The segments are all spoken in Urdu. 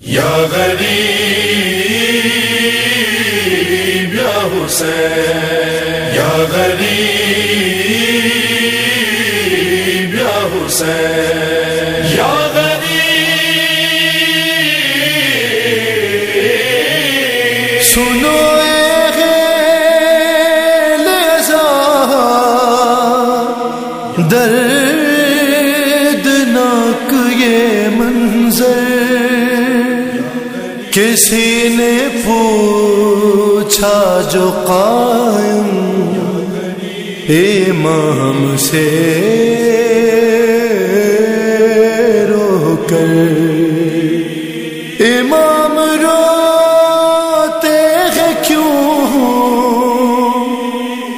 یا غریب یا حسین یا غریب یا حسین۔ کسی نے پوچھا جو قائم امام سے رو کر۔ امام روتے ہیں کیوں؟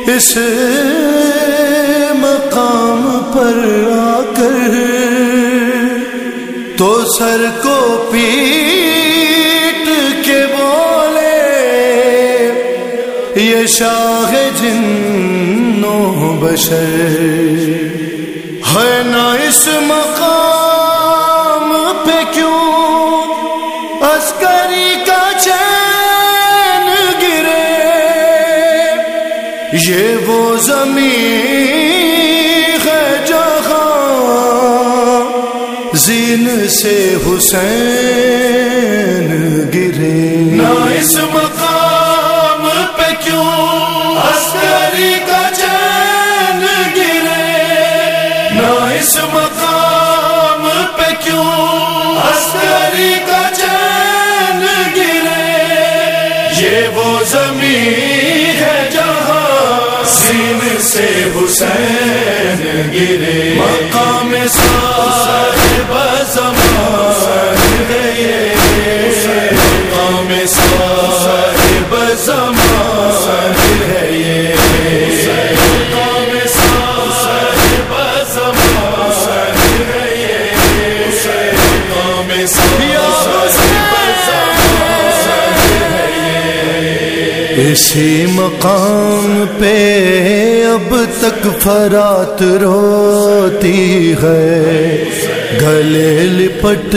اس مقام پر آ کر۔ تو سر کو پیٹ شاہ جنو بشر ہے نا اس مقام پہ کیوں عسکری کا چین گرے؟ یہ وہ زمین ہے جہاں زین سے حسین گرے۔ نہ اس مقام اس مقام پہ کیوں عسکری کا چین گرے؟ یہ وہ زمین ہے جہاں سین سے حسین گرے۔ مقام صاحب زمان ہے مقام صاحب زمان مقام اسی مقام پہ اب تک فرات روتی ہے۔ گلے لپٹ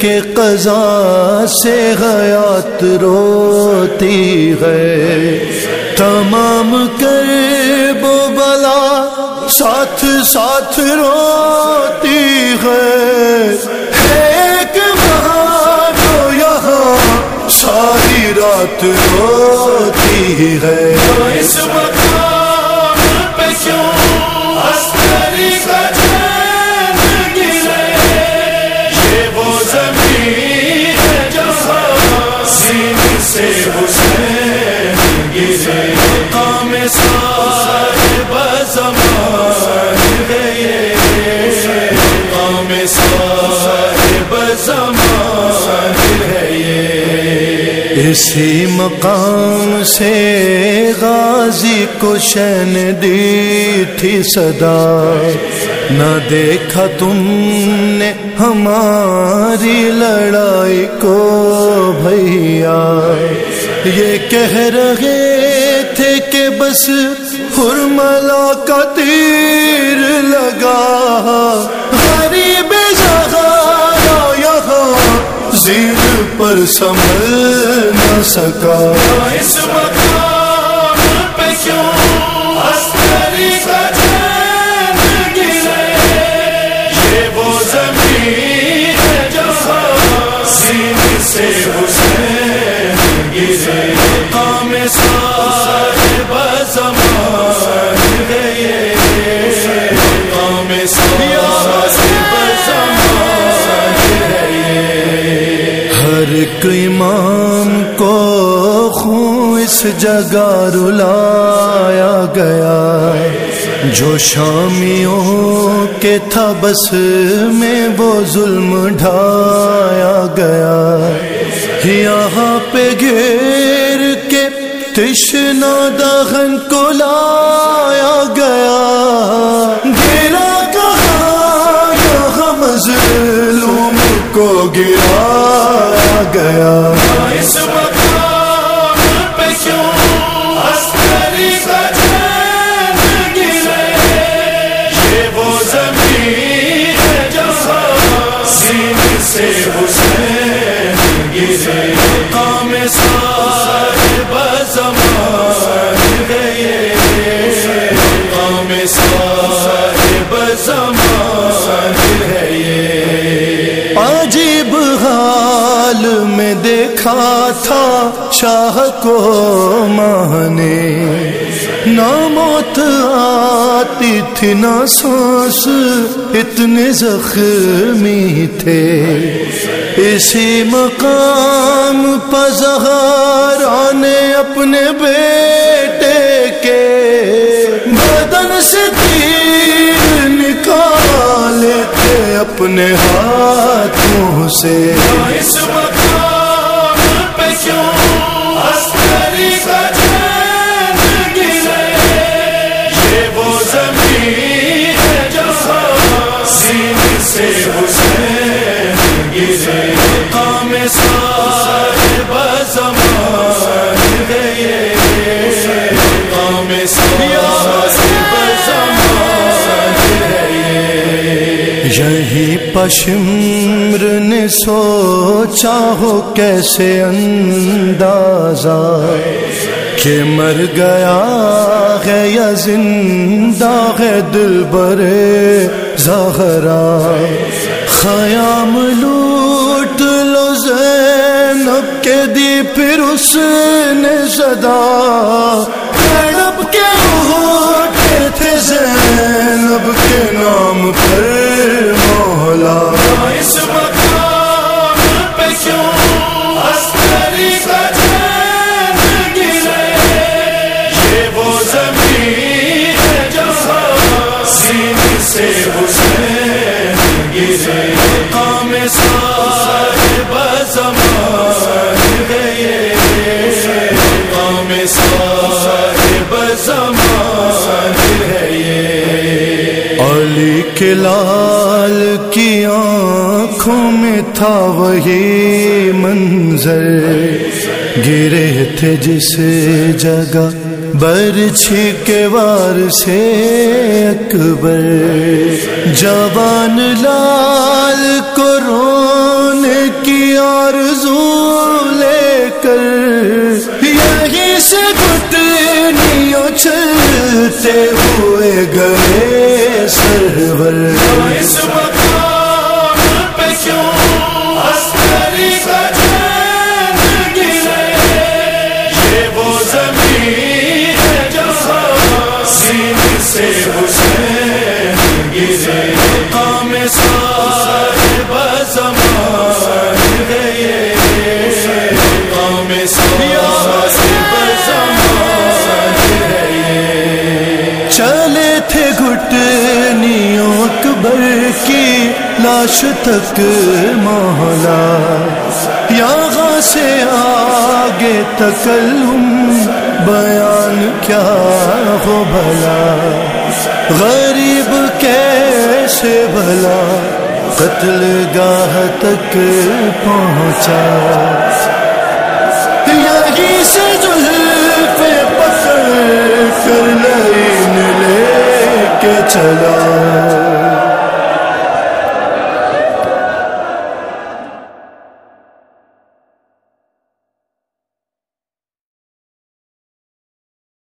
کے قضا سے حیات روتی ہے۔ تمام کر بلا ساتھ ساتھ روتی ہے۔ رات ہے اس مقام پہ کیوں کا چین گرے یہ وہ زمین سین سے حسین اسی مقام سے غازی کو شن دی تھی صدا۔ نہ دیکھا تم نے ہماری لڑائی کو بھیا۔ یہ کہہ رہے تھے کہ بس حرملا کا تیر لگا۔ غریب زہارا یہاں زیر پر سنبھل نہ سکا۔ اس مقام پہ کیوں عسکری کا چین گرے؟ یہ وہ زمین ہے جہاں سین سے حسین گرے۔ مقام صاحب زمان ہے یہ مقام ایک امام کو خون اس جگہ رلایا گیا جو شامیوں کے تھا بس میں وہ ظلم ڈھایا گیا یہاں پہ گھیر کے تشنا دہن کو لایا گیا گرا کہاں یہاں مظلوم کو گرایا گیا۔ اس مقام پہ کیوں کا چین گرے یہ وہ زمین ہاں سے حسین دیکھا تھا شاہ کو ماہ نے نہ موت آتی تھی، نہ سانس اتنے زخمی تھے۔ اسی مقام پزہارا نے اپنے بیٹے کے بدن سے تیر نکالے تھے اپنے ہاتھوں سے۔ یہی پشمر نے سوچا ہو کیسے اندازہ کہ مر گیا ہے یا زندہ ہے دل برے زہرا خیام لو زینب کے دی پھر اس نے صدا علی کے لال کی آنکھوں میں تھا وہی منظر۔ گرے تھے جس جگہ برچھی کے وار سے اکبر۔ جوان لال کو رونے کی آرزو لے کر۔ یہیں سے گٹنیوں چلتے ہوئے گئے۔ کام چلے تھے گھٹنیوں اکبر کی لاش تک مولا، یہاں سے آگے تکلم بیان کیا ہو بھلا؟ غریب کیسے بھلا؟ قتل گاہ تک پہنچا۔ یہی سے زلفے پکڑ کر لائن لے کے چلا